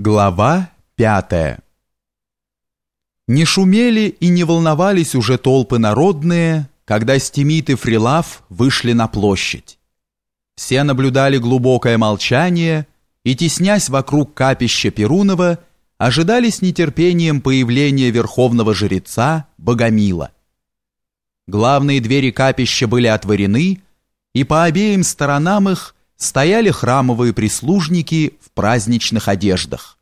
Глава пятая Не шумели и не волновались уже толпы народные, когда Стимит и Фрилав вышли на площадь. Все наблюдали глубокое молчание и, теснясь вокруг капища Перунова, ожидали с нетерпением появления верховного жреца Богомила. Главные двери капища были отворены, и по обеим сторонам их стояли храмовые прислужники в праздничных одеждах.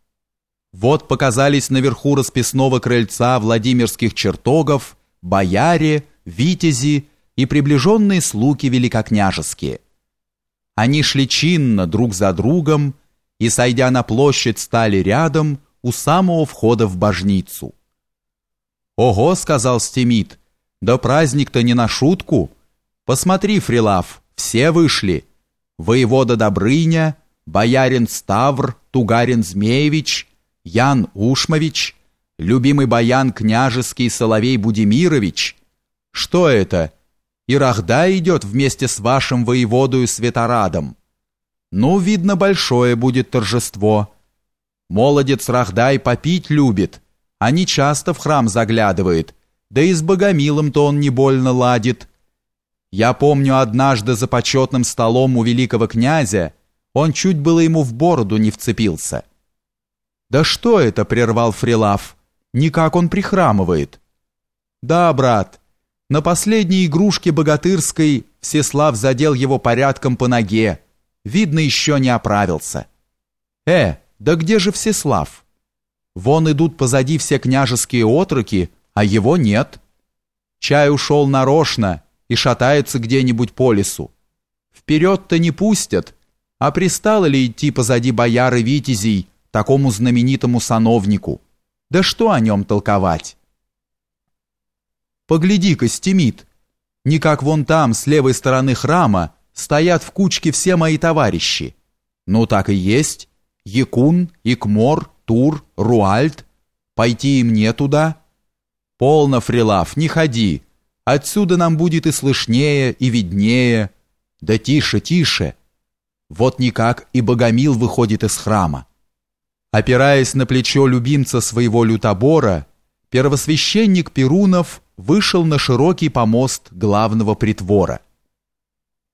Вот показались наверху расписного крыльца Владимирских чертогов бояре, витязи и приближенные слуги великокняжеские. Они шли чинно друг за другом и, сойдя на площадь, стали рядом у самого входа в божницу. «Ого!» — сказал Стемит, — «да праздник-то не на шутку! Посмотри, Фрилав, все вышли!» Воевода Добрыня, боярин Ставр, Тугарин Змеевич, Ян Ушмович, любимый баян княжеский Соловей Будимирович. Что это? И Рахда идет вместе с вашим воеводою Светорадом. Ну, видно, большое будет торжество. Молодец Рахдай попить любит, а не часто в храм заглядывает, да и с Богомилом-то он не больно ладит. Я помню однажды за почетным столом у великого князя он чуть было ему в бороду не вцепился. «Да что это?» — прервал Фрилав. «Никак он прихрамывает». «Да, брат, на последней игрушке богатырской Всеслав задел его порядком по ноге. Видно, еще не оправился». «Э, да где же Всеслав?» «Вон идут позади все княжеские отроки, а его нет». «Чай ушел нарочно» и шатается где-нибудь по лесу. Вперед-то не пустят, а пристало ли идти позади бояры Витязей, такому знаменитому сановнику? Да что о нем толковать? Погляди-ка, стемит. Не как вон там, с левой стороны храма, стоят в кучке все мои товарищи. Ну так и есть. Якун, Икмор, Тур, Руальд. Пойти и мне туда? Полно, Фрилав, не ходи. Отсюда нам будет и слышнее, и виднее. Да тише, тише. Вот никак и Богомил выходит из храма. Опираясь на плечо любимца своего лютобора, первосвященник Перунов вышел на широкий помост главного притвора.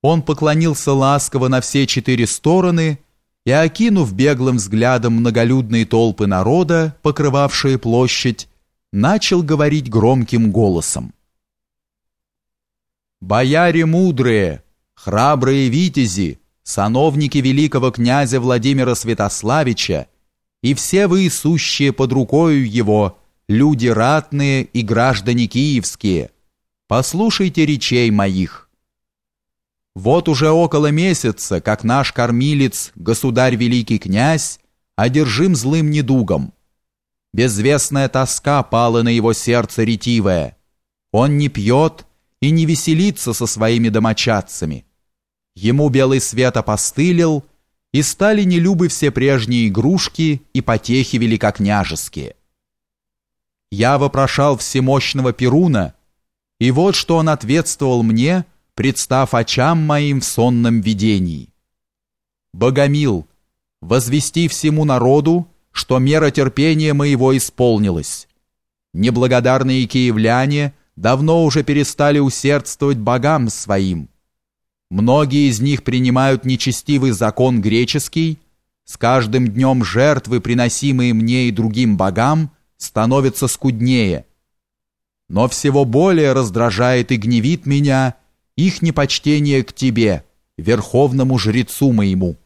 Он поклонился ласково на все четыре стороны и, окинув беглым взглядом многолюдные толпы народа, покрывавшие площадь, начал говорить громким голосом. Бояре мудрые, храбрые витязи, сановники великого князя Владимира Святославича и все вы, сущие под рукою его, люди ратные и граждане киевские, послушайте речей моих. Вот уже около месяца, как наш кормилец, государь великий князь, одержим злым недугом. Безвестная тоска пала на его сердце ретивое. Он не пьет, и не веселиться со своими домочадцами. Ему белый свет опостылил, и стали нелюбы все прежние игрушки и потехи великокняжеские. Я вопрошал всемощного Перуна, и вот что он ответствовал мне, представ очам моим в сонном видении. «Богомил, возвести всему народу, что мера терпения моего исполнилась. Неблагодарные киевляне — давно уже перестали усердствовать богам своим. Многие из них принимают нечестивый закон греческий, с каждым днем жертвы, приносимые мне и другим богам, становятся скуднее. Но всего более раздражает и гневит меня их непочтение к тебе, верховному жрецу моему.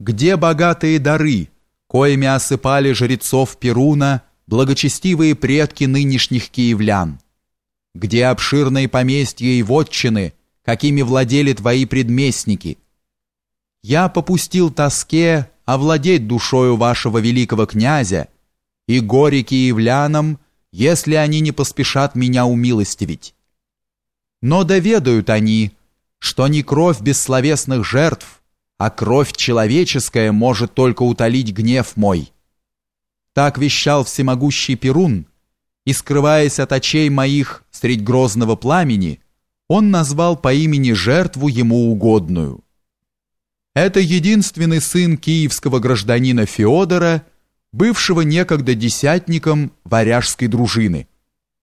Где богатые дары, коими осыпали жрецов Перуна, благочестивые предки нынешних киевлян? Где обширные поместья и вотчины, какими владели твои предместники? Я попустил тоске овладеть душою вашего великого князя, и горе киевлянам, если они не поспешат меня умилостивить. Но доведают они, что не кровь бессловесных жертв, а кровь человеческая может только утолить гнев мой». Так вещал всемогущий Перун, и, скрываясь от очей моих средь грозного пламени, он назвал по имени жертву ему угодную. Это единственный сын киевского гражданина Феодора, бывшего некогда десятником варяжской дружины –